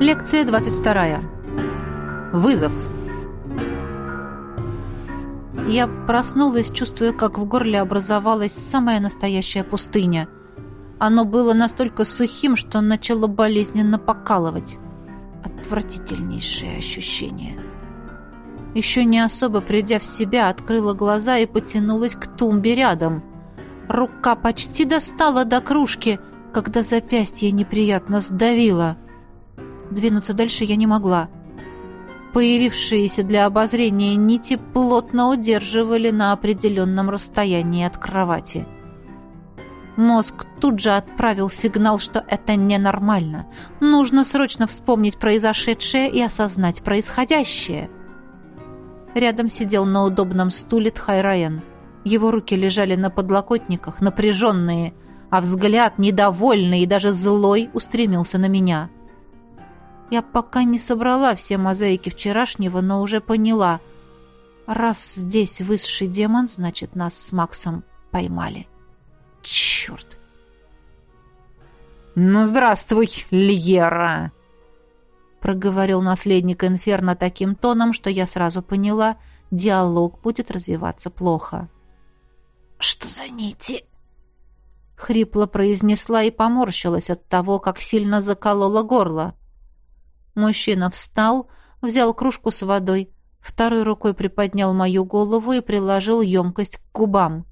Лекция 22. Вызов. Я проснулась, чувствуя, как в горле образовалась самая настоящая пустыня. Оно было настолько сухим, что начало болезненно покалывать. Отвратительнейшее ощущение. Еще не особо придя в себя, открыла глаза и потянулась к тумбе рядом. Рука почти достала до кружки, когда запястье неприятно сдавило. Двинуться дальше я не могла. Появившиеся для обозрения нити плотно удерживали на определенном расстоянии от кровати. Мозг тут же отправил сигнал, что это ненормально. Нужно срочно вспомнить произошедшее и осознать происходящее. Рядом сидел на удобном стуле Тхайраен. Его руки лежали на подлокотниках, напряженные, а взгляд, недовольный и даже злой, устремился на меня. Я пока не собрала все мозаики вчерашнего, но уже поняла. Раз здесь высший демон, значит, нас с Максом поймали. Черт! «Ну, здравствуй, Льера!» проговорил наследник Инферно таким тоном, что я сразу поняла, диалог будет развиваться плохо. «Что за нити?» Хрипло произнесла и поморщилась от того, как сильно заколола горло. Мужчина встал, взял кружку с водой, второй рукой приподнял мою голову и приложил емкость к губам.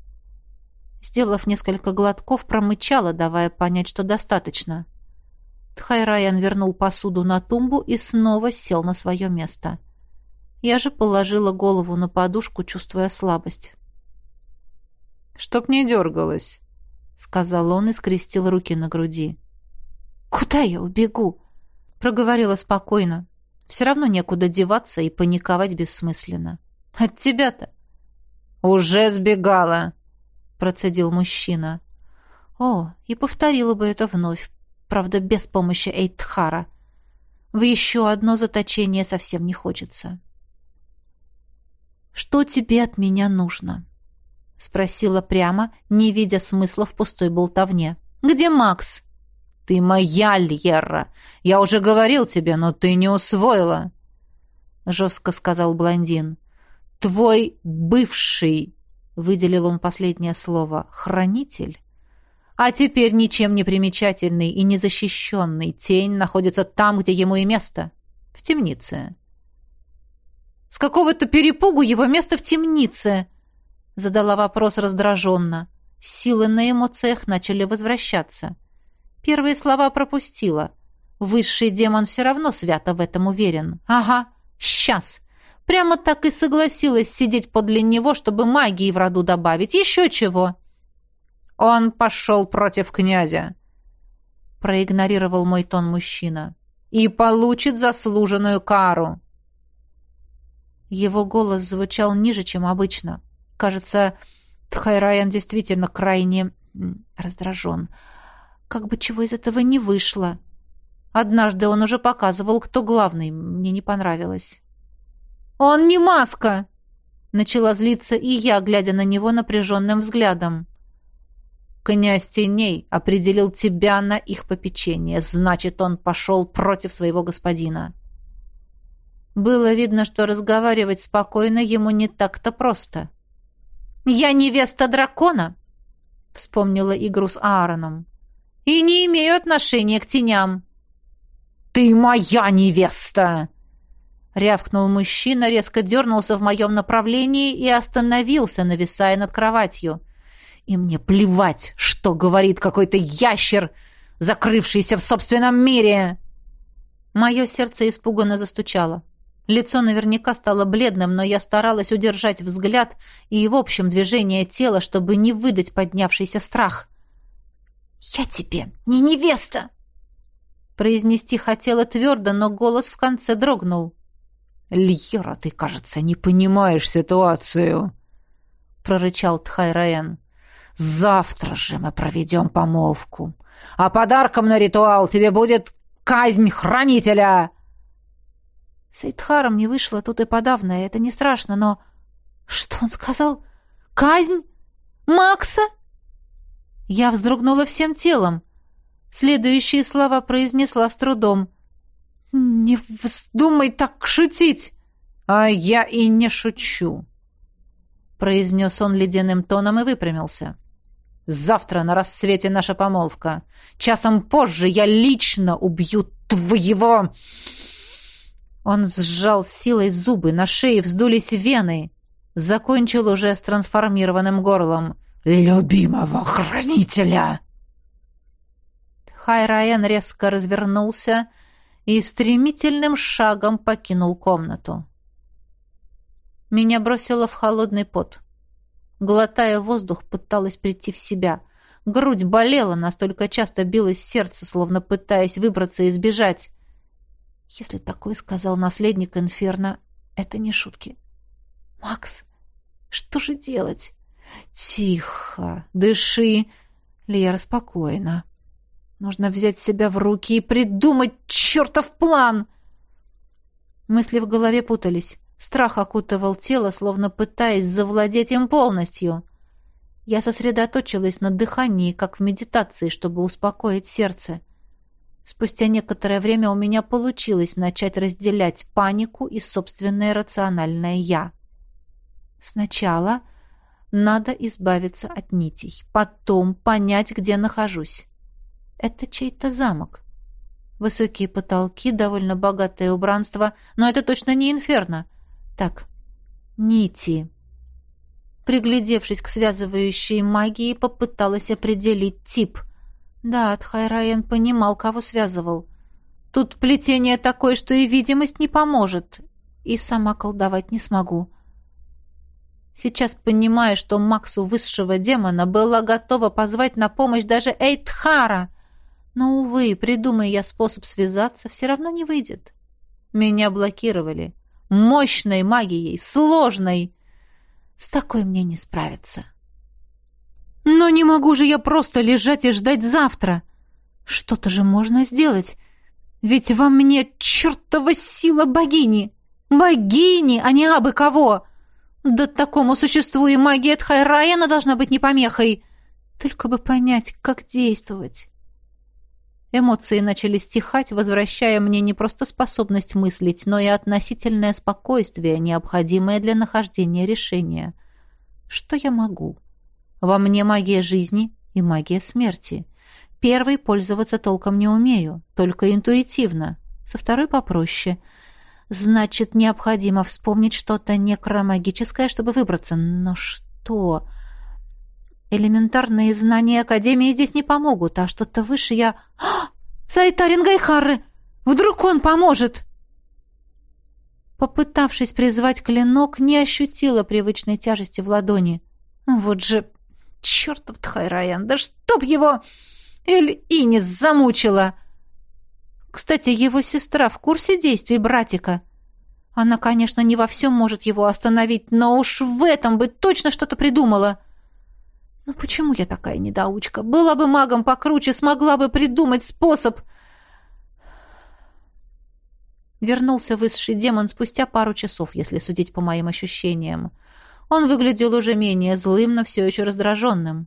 Сделав несколько глотков, промычала, давая понять, что достаточно. Тхайраян вернул посуду на тумбу и снова сел на свое место. Я же положила голову на подушку, чувствуя слабость. «Чтоб не дергалась», — сказал он и скрестил руки на груди. «Куда я убегу?» — проговорила спокойно. «Все равно некуда деваться и паниковать бессмысленно. От тебя-то». «Уже сбегала», процедил мужчина. О, и повторила бы это вновь, правда, без помощи Эйтхара. В еще одно заточение совсем не хочется. «Что тебе от меня нужно?» — спросила прямо, не видя смысла в пустой болтовне. «Где Макс?» «Ты моя, Льерра! Я уже говорил тебе, но ты не усвоила!» — жестко сказал блондин. «Твой бывший выделил он последнее слово, хранитель. А теперь ничем не примечательный и незащищенный тень находится там, где ему и место, в темнице. «С какого-то перепугу его место в темнице?» задала вопрос раздраженно. Силы на эмоциях начали возвращаться. Первые слова пропустила. Высший демон все равно свято в этом уверен. «Ага, сейчас!» Прямо так и согласилась сидеть подле него, чтобы магии в роду добавить. Еще чего. Он пошел против князя. Проигнорировал мой тон мужчина. И получит заслуженную кару. Его голос звучал ниже, чем обычно. Кажется, Тхайраян действительно крайне раздражен. Как бы чего из этого не вышло. Однажды он уже показывал, кто главный. Мне не понравилось. «Он не маска!» Начала злиться и я, глядя на него напряженным взглядом. «Князь теней определил тебя на их попечение. Значит, он пошел против своего господина». Было видно, что разговаривать спокойно ему не так-то просто. «Я невеста дракона!» — вспомнила игру с Аароном. «И не имею отношения к теням». «Ты моя невеста!» Рявкнул мужчина, резко дернулся в моем направлении и остановился, нависая над кроватью. И мне плевать, что говорит какой-то ящер, закрывшийся в собственном мире. Мое сердце испуганно застучало. Лицо наверняка стало бледным, но я старалась удержать взгляд и, в общем, движение тела, чтобы не выдать поднявшийся страх. «Я тебе не невеста!» Произнести хотела твердо, но голос в конце дрогнул. «Льера, ты, кажется, не понимаешь ситуацию», — прорычал Тхайраен. «Завтра же мы проведем помолвку, а подарком на ритуал тебе будет казнь хранителя!» С Эйдхаром не вышло тут и подавно, это не страшно, но... Что он сказал? Казнь? Макса? Я вздрогнула всем телом. Следующие слова произнесла с трудом. «Не вздумай так шутить!» «А я и не шучу!» произнес он ледяным тоном и выпрямился. «Завтра на рассвете наша помолвка. Часом позже я лично убью твоего...» Он сжал силой зубы, на шее вздулись вены. Закончил уже с трансформированным горлом. «Любимого хранителя!» Хайраен резко развернулся и стремительным шагом покинул комнату. Меня бросило в холодный пот. Глотая воздух, пыталась прийти в себя. Грудь болела, настолько часто билось сердце, словно пытаясь выбраться и сбежать. Если такое сказал наследник Инферно, это не шутки. «Макс, что же делать?» «Тихо, дыши!» Лера спокойно. Нужно взять себя в руки и придумать чертов план. Мысли в голове путались. Страх окутывал тело, словно пытаясь завладеть им полностью. Я сосредоточилась на дыхании, как в медитации, чтобы успокоить сердце. Спустя некоторое время у меня получилось начать разделять панику и собственное рациональное «я». Сначала надо избавиться от нитей, потом понять, где нахожусь. Это чей-то замок. Высокие потолки, довольно богатое убранство, но это точно не инферно. Так, нити. Приглядевшись к связывающей магии, попыталась определить тип. Да, Тхайраен понимал, кого связывал. Тут плетение такое, что и видимость не поможет. И сама колдовать не смогу. Сейчас, понимая, что Максу высшего демона была готова позвать на помощь даже Эйтхара — но, увы, придумай я способ связаться, все равно не выйдет. Меня блокировали. Мощной магией, сложной. С такой мне не справиться. Но не могу же я просто лежать и ждать завтра. Что-то же можно сделать. Ведь во мне чертова сила богини. Богини, а не абы кого. Да такому существу и магия Тхайраяна должна быть не помехой. Только бы понять, как действовать. Эмоции начали стихать, возвращая мне не просто способность мыслить, но и относительное спокойствие, необходимое для нахождения решения. Что я могу? Во мне магия жизни и магия смерти. Первой пользоваться толком не умею, только интуитивно. Со второй попроще. Значит, необходимо вспомнить что-то некромагическое, чтобы выбраться. Но что? Элементарные знания Академии здесь не помогут, а что-то выше я... А! Сайтарин Гайхары! Вдруг он поможет!» Попытавшись призвать клинок, не ощутила привычной тяжести в ладони. «Вот же... чертов Тхайраян! Да чтоб его... Эль Инис замучила!» Кстати, его сестра в курсе действий братика. Она, конечно, не во всем может его остановить, но уж в этом бы точно что-то придумала. Ну почему я такая недоучка? Была бы магом покруче, смогла бы придумать способ. Вернулся высший демон спустя пару часов, если судить по моим ощущениям. Он выглядел уже менее злым, но все еще раздраженным.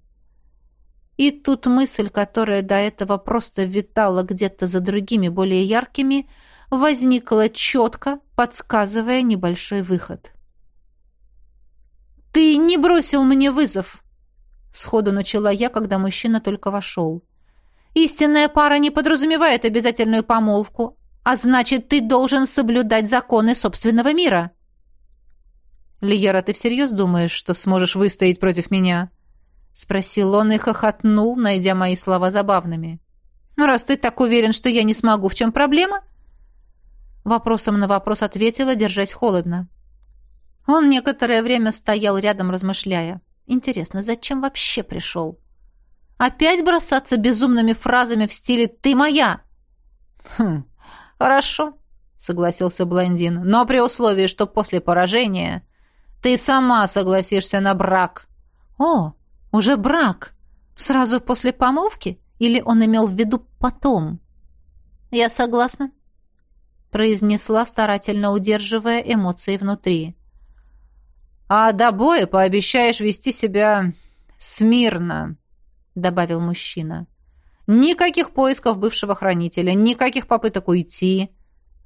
И тут мысль, которая до этого просто витала где-то за другими более яркими, возникла четко, подсказывая небольшой выход. «Ты не бросил мне вызов!» Сходу начала я, когда мужчина только вошел. «Истинная пара не подразумевает обязательную помолвку, а значит, ты должен соблюдать законы собственного мира». «Лиера, ты всерьез думаешь, что сможешь выстоять против меня?» — спросил он и хохотнул, найдя мои слова забавными. «Ну, раз ты так уверен, что я не смогу, в чем проблема?» Вопросом на вопрос ответила, держась холодно. Он некоторое время стоял рядом, размышляя. Интересно, зачем вообще пришел? Опять бросаться безумными фразами в стиле «ты моя»? Хм, хорошо, согласился блондин, но при условии, что после поражения ты сама согласишься на брак. О, уже брак? Сразу после помолвки? Или он имел в виду потом? Я согласна, произнесла, старательно удерживая эмоции внутри. А до боя пообещаешь вести себя смирно, добавил мужчина. Никаких поисков бывшего хранителя, никаких попыток уйти.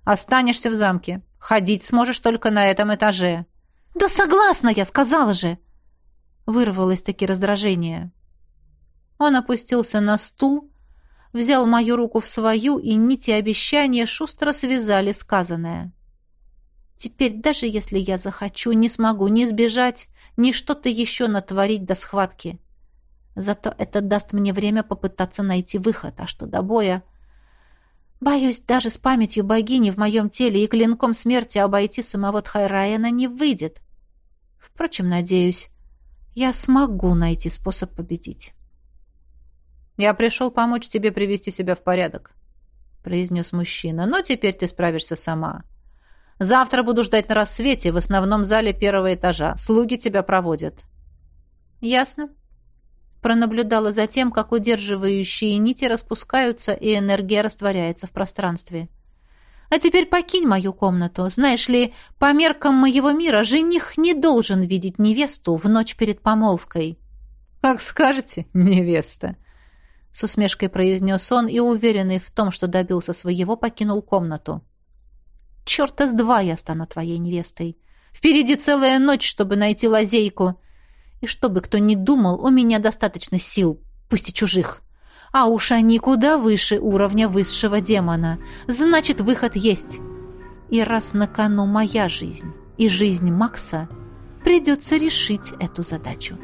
Останешься в замке. Ходить сможешь только на этом этаже». «Да согласна я, сказала же!» Вырвалось таки раздражение. Он опустился на стул, взял мою руку в свою, и нити обещания шустро связали сказанное. Теперь, даже если я захочу, не смогу ни сбежать, ни что-то еще натворить до схватки. Зато это даст мне время попытаться найти выход, а что до боя... Боюсь, даже с памятью богини в моем теле и клинком смерти обойти самого Тхайраена не выйдет. Впрочем, надеюсь, я смогу найти способ победить. «Я пришел помочь тебе привести себя в порядок», — произнес мужчина. «Но теперь ты справишься сама. Завтра буду ждать на рассвете в основном зале первого этажа. Слуги тебя проводят». «Ясно», пронаблюдала за тем, как удерживающие нити распускаются и энергия растворяется в пространстве. «А теперь покинь мою комнату. Знаешь ли, по меркам моего мира жених не должен видеть невесту в ночь перед помолвкой». «Как скажете, невеста», — с усмешкой произнес он и, уверенный в том, что добился своего, покинул комнату. «Черта с два я стану твоей невестой. Впереди целая ночь, чтобы найти лазейку. И чтобы кто ни думал, у меня достаточно сил, пусть и чужих. А уж они куда выше уровня высшего демона. Значит, выход есть. И раз на кону моя жизнь и жизнь Макса, придется решить эту задачу.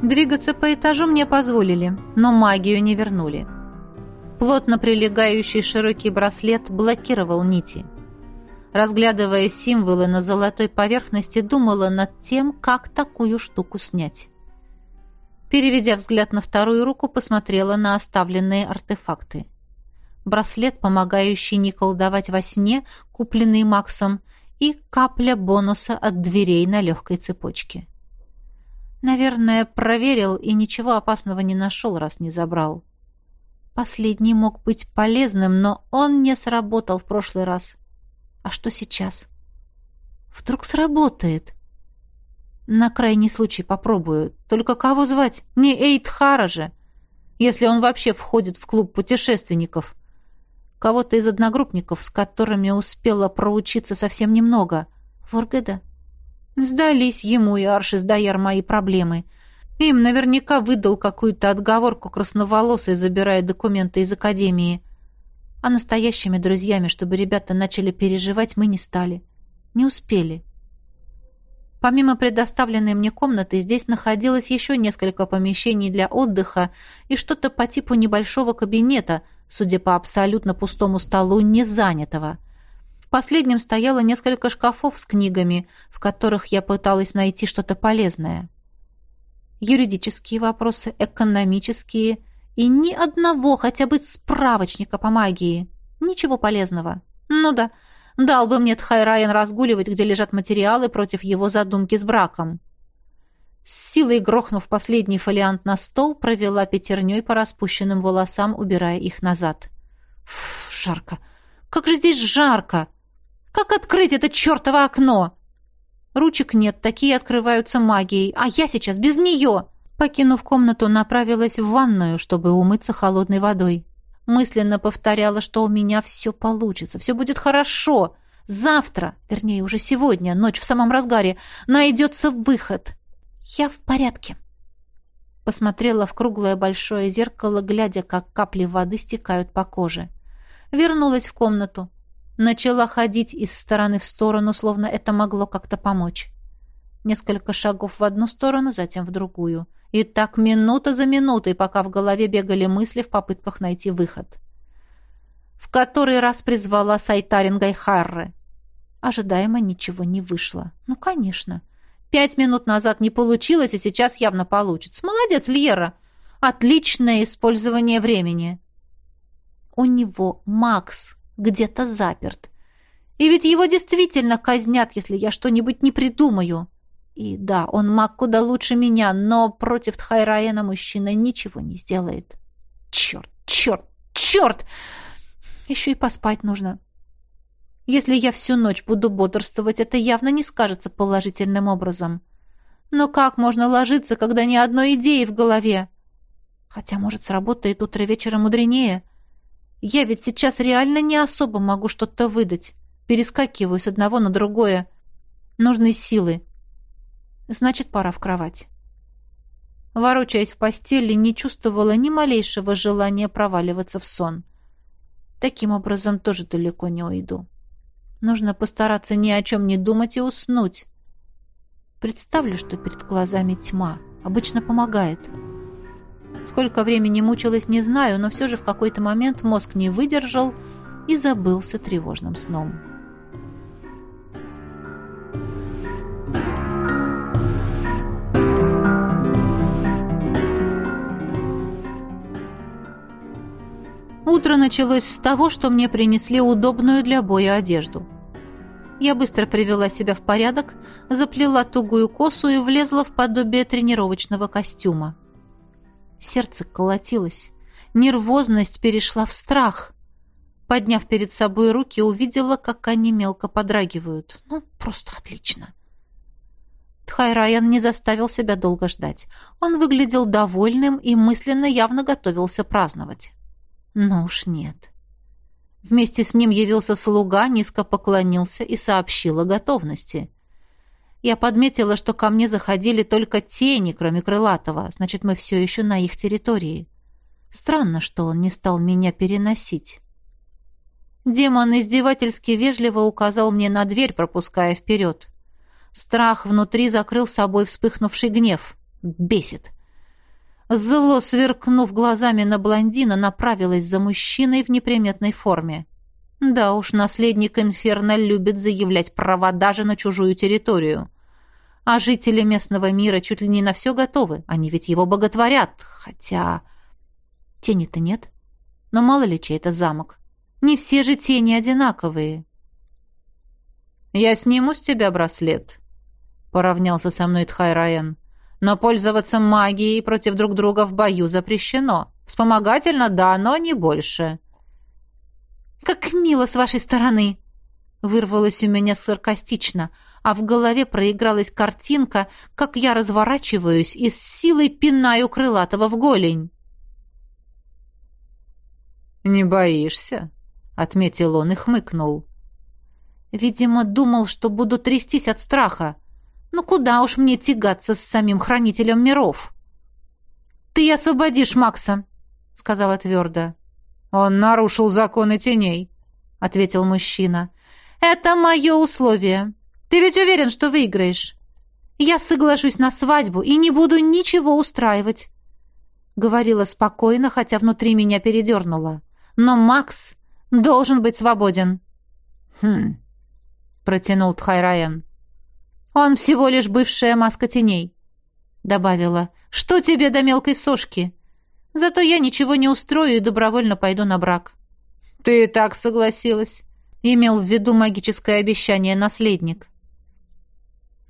Двигаться по этажу мне позволили, но магию не вернули. Плотно прилегающий широкий браслет блокировал нити. Разглядывая символы на золотой поверхности, думала над тем, как такую штуку снять. Переведя взгляд на вторую руку, посмотрела на оставленные артефакты. Браслет, помогающий не колдовать во сне, купленный Максом, и капля бонуса от дверей на легкой цепочке. Наверное, проверил и ничего опасного не нашел, раз не забрал. Последний мог быть полезным, но он не сработал в прошлый раз. А что сейчас? Вдруг сработает? На крайний случай попробую. Только кого звать? Не Эйдхара же. Если он вообще входит в клуб путешественников. Кого-то из одногруппников, с которыми успела проучиться совсем немного. Воргеда? Сдались ему и Аршис Даяр мои проблемы. Им наверняка выдал какую-то отговорку красноволосой, забирая документы из академии. А настоящими друзьями, чтобы ребята начали переживать, мы не стали. Не успели. Помимо предоставленной мне комнаты, здесь находилось еще несколько помещений для отдыха и что-то по типу небольшого кабинета, судя по абсолютно пустому столу, не занятого — последнем стояло несколько шкафов с книгами, в которых я пыталась найти что-то полезное. Юридические вопросы, экономические и ни одного хотя бы справочника по магии. Ничего полезного. Ну да, дал бы мне Тхайрайен разгуливать, где лежат материалы против его задумки с браком. С силой грохнув последний фолиант на стол, провела пятерней по распущенным волосам, убирая их назад. Фу, жарко. Как же здесь жарко! Как открыть это чертово окно? Ручек нет, такие открываются магией, а я сейчас без нее. Покинув комнату, направилась в ванную, чтобы умыться холодной водой. Мысленно повторяла, что у меня все получится, все будет хорошо. Завтра, вернее, уже сегодня, ночь в самом разгаре, найдется выход. Я в порядке. Посмотрела в круглое большое зеркало, глядя, как капли воды стекают по коже. Вернулась в комнату. Начала ходить из стороны в сторону, словно это могло как-то помочь. Несколько шагов в одну сторону, затем в другую. И так минута за минутой, пока в голове бегали мысли в попытках найти выход. В который раз призвала Сайтарин Гайхарры. Ожидаемо ничего не вышло. Ну, конечно. Пять минут назад не получилось, и сейчас явно получится. Молодец, Льера. Отличное использование времени. У него Макс где-то заперт. И ведь его действительно казнят, если я что-нибудь не придумаю. И да, он маг куда лучше меня, но против Тхайраена мужчина ничего не сделает. Черт, черт, черт! Еще и поспать нужно. Если я всю ночь буду бодрствовать, это явно не скажется положительным образом. Но как можно ложиться, когда ни одной идеи в голове? Хотя, может, сработает утро вечера мудренее. Я ведь сейчас реально не особо могу что-то выдать. Перескакиваю с одного на другое. Нужны силы. Значит, пора в кровать. Ворочаясь в постели, не чувствовала ни малейшего желания проваливаться в сон. Таким образом, тоже далеко не уйду. Нужно постараться ни о чем не думать и уснуть. Представлю, что перед глазами тьма. Обычно помогает. Сколько времени мучилась, не знаю, но все же в какой-то момент мозг не выдержал и забылся тревожным сном. Утро началось с того, что мне принесли удобную для боя одежду. Я быстро привела себя в порядок, заплела тугую косу и влезла в подобие тренировочного костюма. Сердце колотилось. Нервозность перешла в страх. Подняв перед собой руки, увидела, как они мелко подрагивают. Ну, просто отлично. Тхайраян не заставил себя долго ждать. Он выглядел довольным и мысленно явно готовился праздновать. Но уж нет. Вместе с ним явился слуга, низко поклонился и сообщил о готовности. Я подметила, что ко мне заходили только тени, кроме Крылатого, значит, мы все еще на их территории. Странно, что он не стал меня переносить. Демон издевательски вежливо указал мне на дверь, пропуская вперед. Страх внутри закрыл собой вспыхнувший гнев. Бесит. Зло, сверкнув глазами на блондина, направилась за мужчиной в неприметной форме. Да уж, наследник Инферно любит заявлять права даже на чужую территорию. А жители местного мира чуть ли не на все готовы. Они ведь его боготворят. Хотя... Тени-то нет. Но мало ли чей это замок. Не все же тени одинаковые. «Я сниму с тебя браслет», — поравнялся со мной Тхайраен. Но пользоваться магией против друг друга в бою запрещено. Вспомогательно, да, но не больше. «Как мило с вашей стороны!» Вырвалось у меня саркастично, а в голове проигралась картинка, как я разворачиваюсь и с силой пинаю крылатого в голень. «Не боишься?» — отметил он и хмыкнул. Видимо, думал, что буду трястись от страха. Ну куда уж мне тягаться с самим хранителем миров? «Ты освободишь Макса», — сказала твердо. «Он нарушил законы теней», — ответил мужчина. «Это мое условие. Ты ведь уверен, что выиграешь? Я соглашусь на свадьбу и не буду ничего устраивать», — говорила спокойно, хотя внутри меня передернуло. «Но Макс должен быть свободен». «Хм», — протянул Тхайраен. «Он всего лишь бывшая маска теней», — добавила. «Что тебе до мелкой сошки? Зато я ничего не устрою и добровольно пойду на брак». «Ты и так согласилась», — имел в виду магическое обещание наследник.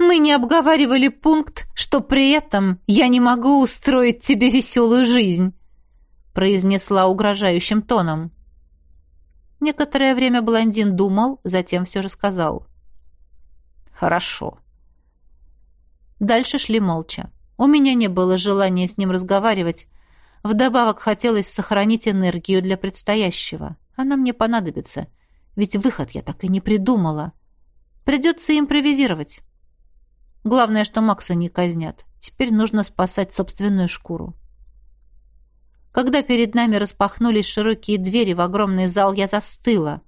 «Мы не обговаривали пункт, что при этом я не могу устроить тебе веселую жизнь», — произнесла угрожающим тоном. Некоторое время блондин думал, затем все же сказал. «Хорошо. Дальше шли молча. У меня не было желания с ним разговаривать. Вдобавок хотелось сохранить энергию для предстоящего. Она мне понадобится. Ведь выход я так и не придумала. Придется импровизировать. Главное, что Макса не казнят. Теперь нужно спасать собственную шкуру. Когда перед нами распахнулись широкие двери в огромный зал, я застыла.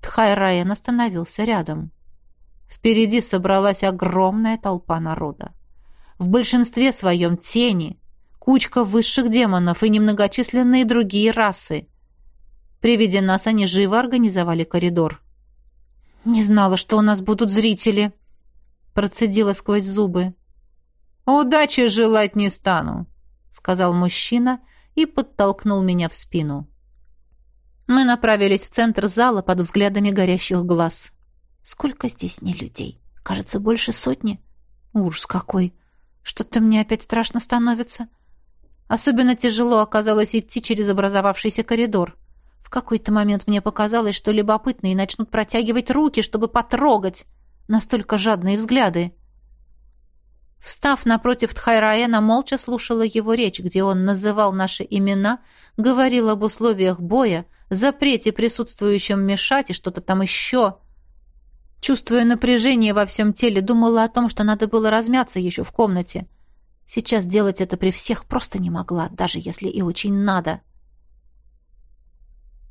Тхай Райан остановился рядом. Впереди собралась огромная толпа народа. В большинстве своем тени, кучка высших демонов и немногочисленные другие расы. При виде нас они живо организовали коридор. «Не знала, что у нас будут зрители», — процедила сквозь зубы. «Удачи желать не стану», — сказал мужчина и подтолкнул меня в спину. Мы направились в центр зала под взглядами горящих глаз. Сколько здесь не людей? Кажется, больше сотни. Ужас какой! Что-то мне опять страшно становится. Особенно тяжело оказалось идти через образовавшийся коридор. В какой-то момент мне показалось, что любопытные начнут протягивать руки, чтобы потрогать. Настолько жадные взгляды. Встав напротив Тхайраэна, молча слушала его речь, где он называл наши имена, говорил об условиях боя, запрете присутствующим мешать и что-то там еще. Чувствуя напряжение во всем теле, думала о том, что надо было размяться еще в комнате. Сейчас делать это при всех просто не могла, даже если и очень надо.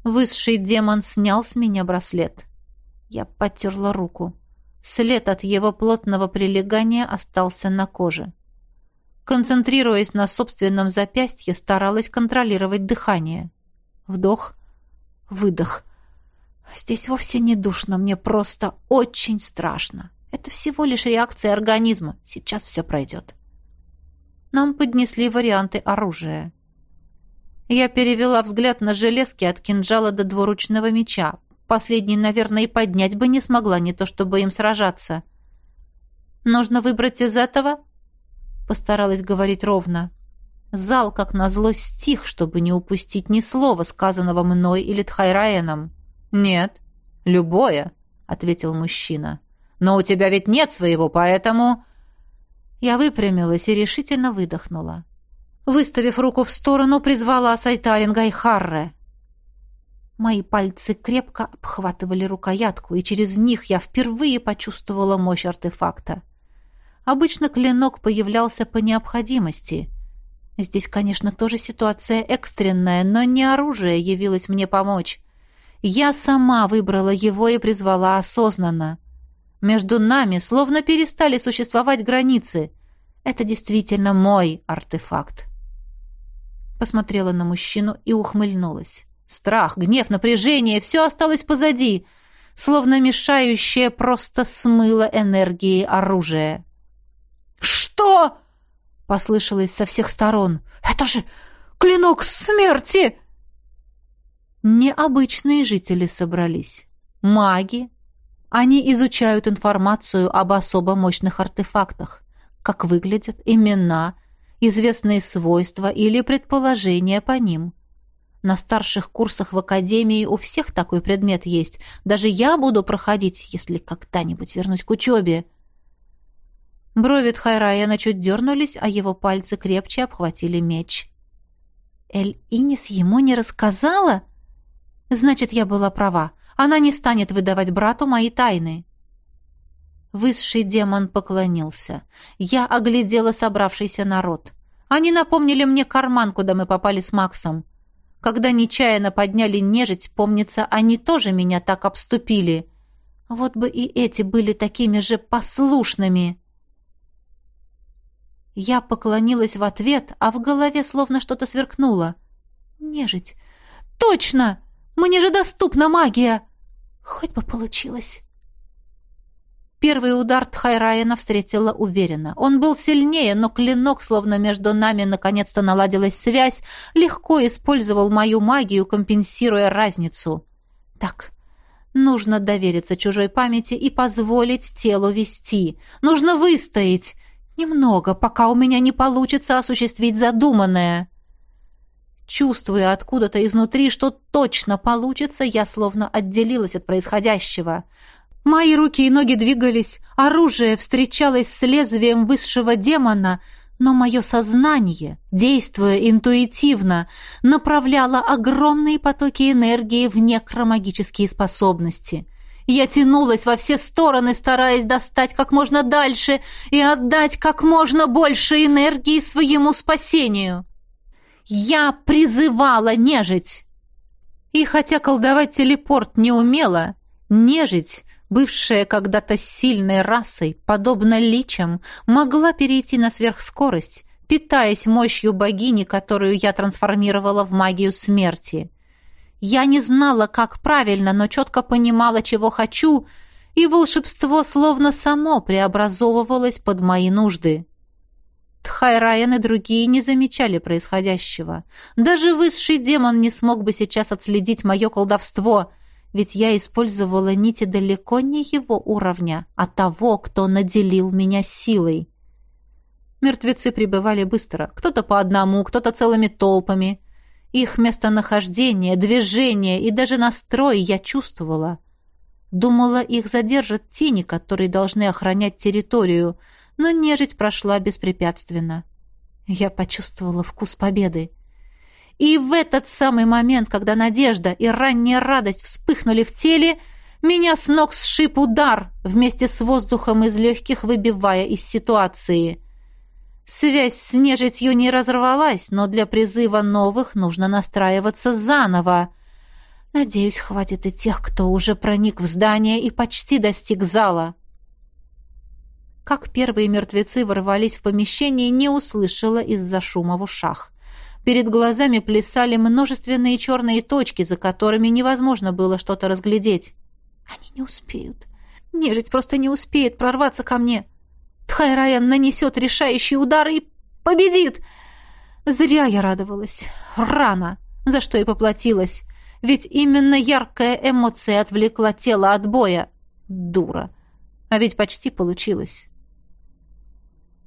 Высший демон снял с меня браслет. Я потерла руку. След от его плотного прилегания остался на коже. Концентрируясь на собственном запястье, старалась контролировать дыхание. Вдох, выдох. Здесь вовсе не душно, мне просто очень страшно. Это всего лишь реакция организма. Сейчас все пройдет. Нам поднесли варианты оружия. Я перевела взгляд на железки от кинжала до двуручного меча. Последний, наверное, и поднять бы не смогла, не то чтобы им сражаться. «Нужно выбрать из этого?» Постаралась говорить ровно. Зал, как назло, стих, чтобы не упустить ни слова, сказанного мной или Тхайраеном. «Нет, любое», — ответил мужчина. «Но у тебя ведь нет своего, поэтому...» Я выпрямилась и решительно выдохнула. Выставив руку в сторону, призвала Сайтарин Гайхарре. Мои пальцы крепко обхватывали рукоятку, и через них я впервые почувствовала мощь артефакта. Обычно клинок появлялся по необходимости. Здесь, конечно, тоже ситуация экстренная, но не оружие явилось мне помочь. Я сама выбрала его и призвала осознанно. Между нами словно перестали существовать границы. Это действительно мой артефакт. Посмотрела на мужчину и ухмыльнулась. Страх, гнев, напряжение — все осталось позади, словно мешающее просто смыло энергии оружия. «Что?» — послышалось со всех сторон. «Это же клинок смерти!» Необычные жители собрались. Маги. Они изучают информацию об особо мощных артефактах. Как выглядят, имена, известные свойства или предположения по ним. На старших курсах в академии у всех такой предмет есть. Даже я буду проходить, если когда-нибудь вернусь к учебе. Брови Тхайраяна чуть дернулись, а его пальцы крепче обхватили меч. «Эль-Инис ему не рассказала?» «Значит, я была права. Она не станет выдавать брату мои тайны». Высший демон поклонился. Я оглядела собравшийся народ. Они напомнили мне карман, куда мы попали с Максом. Когда нечаянно подняли нежить, помнится, они тоже меня так обступили. Вот бы и эти были такими же послушными. Я поклонилась в ответ, а в голове словно что-то сверкнуло. Нежить. Точно! Мне же доступна магия! Хоть бы получилось. Первый удар Тхайраена встретила уверенно. Он был сильнее, но клинок, словно между нами наконец-то наладилась связь, легко использовал мою магию, компенсируя разницу. Так, нужно довериться чужой памяти и позволить телу вести. Нужно выстоять. Немного, пока у меня не получится осуществить задуманное. Чувствуя откуда-то изнутри, что точно получится, я словно отделилась от происходящего — Мои руки и ноги двигались, оружие встречалось с лезвием высшего демона, но мое сознание, действуя интуитивно, направляло огромные потоки энергии в некромагические способности. Я тянулась во все стороны, стараясь достать как можно дальше и отдать как можно больше энергии своему спасению. Я призывала нежить. И хотя колдовать телепорт не умела, нежить бывшая когда-то сильной расой, подобно личам, могла перейти на сверхскорость, питаясь мощью богини, которую я трансформировала в магию смерти. Я не знала, как правильно, но четко понимала, чего хочу, и волшебство словно само преобразовывалось под мои нужды. Тхайраен и другие не замечали происходящего. Даже высший демон не смог бы сейчас отследить мое колдовство — ведь я использовала нити далеко не его уровня, а того, кто наделил меня силой. Мертвецы прибывали быстро, кто-то по одному, кто-то целыми толпами. Их местонахождение, движение и даже настрой я чувствовала. Думала, их задержат тени, которые должны охранять территорию, но нежить прошла беспрепятственно. Я почувствовала вкус победы. И в этот самый момент, когда надежда и ранняя радость вспыхнули в теле, меня с ног сшиб удар, вместе с воздухом из легких выбивая из ситуации. Связь с нежитью не разорвалась, но для призыва новых нужно настраиваться заново. Надеюсь, хватит и тех, кто уже проник в здание и почти достиг зала. Как первые мертвецы ворвались в помещение, не услышала из-за шума в ушах. Перед глазами плясали множественные черные точки, за которыми невозможно было что-то разглядеть. Они не успеют. Нежить просто не успеет прорваться ко мне. Тхайраян нанесет решающий удар и победит. Зря я радовалась. Рано. За что и поплатилась. Ведь именно яркая эмоция отвлекла тело от боя. Дура. А ведь почти получилось.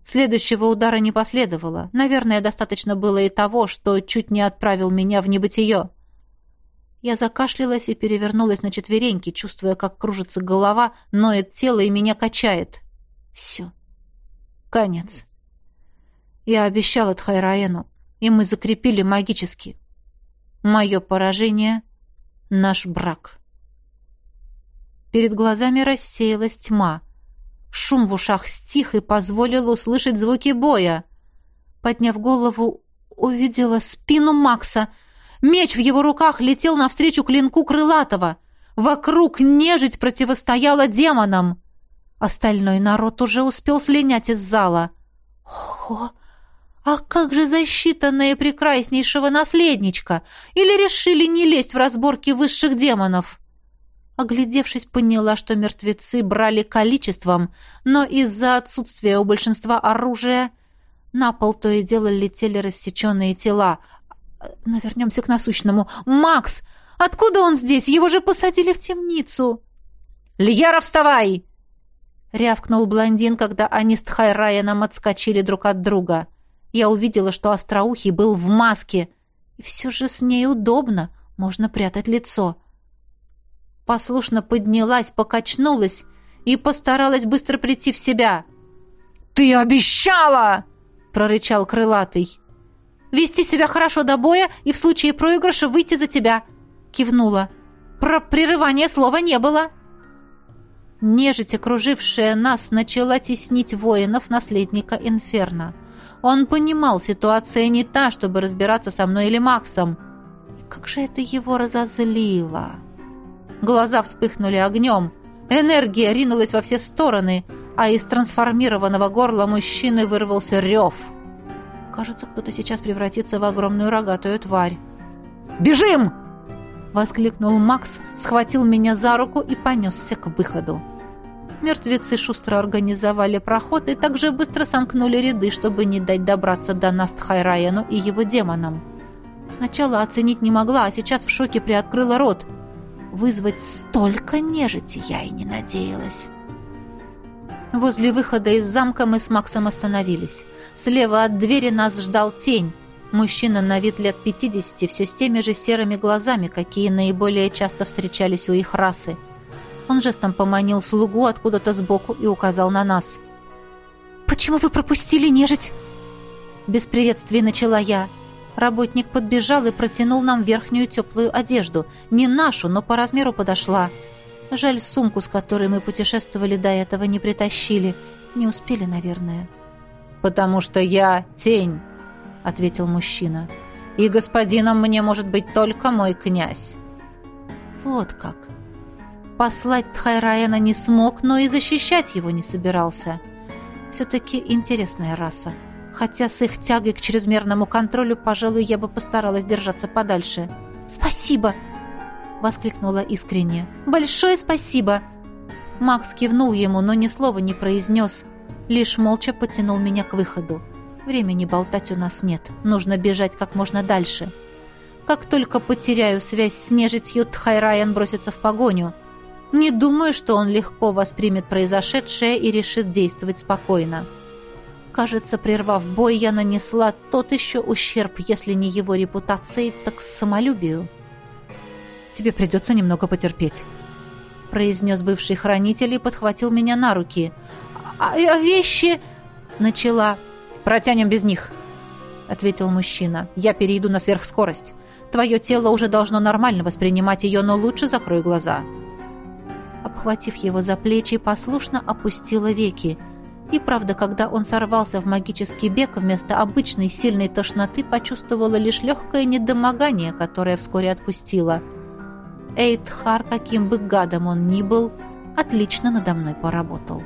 Следующего удара не последовало. Наверное, достаточно было и того, что чуть не отправил меня в небытие. Я закашлялась и перевернулась на четвереньки, чувствуя, как кружится голова, ноет тело и меня качает. Все. Конец. Я обещала Тхайраену, и мы закрепили магически. Мое поражение — наш брак. Перед глазами рассеялась тьма — Шум в ушах стих и позволил услышать звуки боя. Подняв голову, увидела спину Макса. Меч в его руках летел навстречу клинку Крылатого. Вокруг нежить противостояла демонам. Остальной народ уже успел слинять из зала. Ого! А как же защита наипрекраснейшего наследничка? Или решили не лезть в разборки высших демонов? Оглядевшись, поняла, что мертвецы брали количеством, но из-за отсутствия у большинства оружия на пол то и дело летели рассеченные тела. Но вернемся к насущному. «Макс! Откуда он здесь? Его же посадили в темницу!» «Льяра, вставай!» Рявкнул блондин, когда они с Тхайраяном отскочили друг от друга. Я увидела, что Остроухий был в маске. И все же с ней удобно. Можно прятать лицо. — послушно поднялась, покачнулась и постаралась быстро прийти в себя. «Ты обещала!» — прорычал крылатый. «Вести себя хорошо до боя и в случае проигрыша выйти за тебя!» — кивнула. «Про прерывание слова не было!» Нежить, окружившая нас, начала теснить воинов наследника Инферно. Он понимал, ситуация не та, чтобы разбираться со мной или Максом. И как же это его разозлило!» Глаза вспыхнули огнем. Энергия ринулась во все стороны, а из трансформированного горла мужчины вырвался рев. Кажется, кто-то сейчас превратится в огромную рогатую тварь. «Бежим!» — воскликнул Макс, схватил меня за руку и понесся к выходу. Мертвецы шустро организовали проход и также быстро сомкнули ряды, чтобы не дать добраться до нас Тхайраяну и его демонам. Сначала оценить не могла, а сейчас в шоке приоткрыла рот — Вызвать столько нежити я и не надеялась. Возле выхода из замка мы с Максом остановились. Слева от двери нас ждал тень. Мужчина на вид лет 50, все с теми же серыми глазами, какие наиболее часто встречались у их расы. Он жестом поманил слугу откуда-то сбоку и указал на нас. «Почему вы пропустили нежить?» Без приветствия начала я. Работник подбежал и протянул нам верхнюю теплую одежду. Не нашу, но по размеру подошла. Жаль, сумку, с которой мы путешествовали до этого, не притащили. Не успели, наверное. «Потому что я тень», — ответил мужчина. «И господином мне может быть только мой князь». «Вот как». Послать Тхайраена не смог, но и защищать его не собирался. Все-таки интересная раса хотя с их тягой к чрезмерному контролю, пожалуй, я бы постаралась держаться подальше. «Спасибо!» — воскликнула искренне. «Большое спасибо!» Макс кивнул ему, но ни слова не произнес, лишь молча потянул меня к выходу. Времени болтать у нас нет, нужно бежать как можно дальше. Как только потеряю связь с нежитью, Тхайраян бросится в погоню. Не думаю, что он легко воспримет произошедшее и решит действовать спокойно. Кажется, прервав бой, я нанесла тот еще ущерб, если не его репутации, так самолюбию. «Тебе придется немного потерпеть», — произнес бывший хранитель и подхватил меня на руки. «А, а вещи...» — начала. «Протянем без них», — ответил мужчина. «Я перейду на сверхскорость. Твое тело уже должно нормально воспринимать ее, но лучше закрой глаза». Обхватив его за плечи, послушно опустила веки — и правда, когда он сорвался в магический бег, вместо обычной сильной тошноты почувствовала лишь легкое недомогание, которое вскоре отпустило. Эйдхар, каким бы гадом он ни был, отлично надо мной поработал.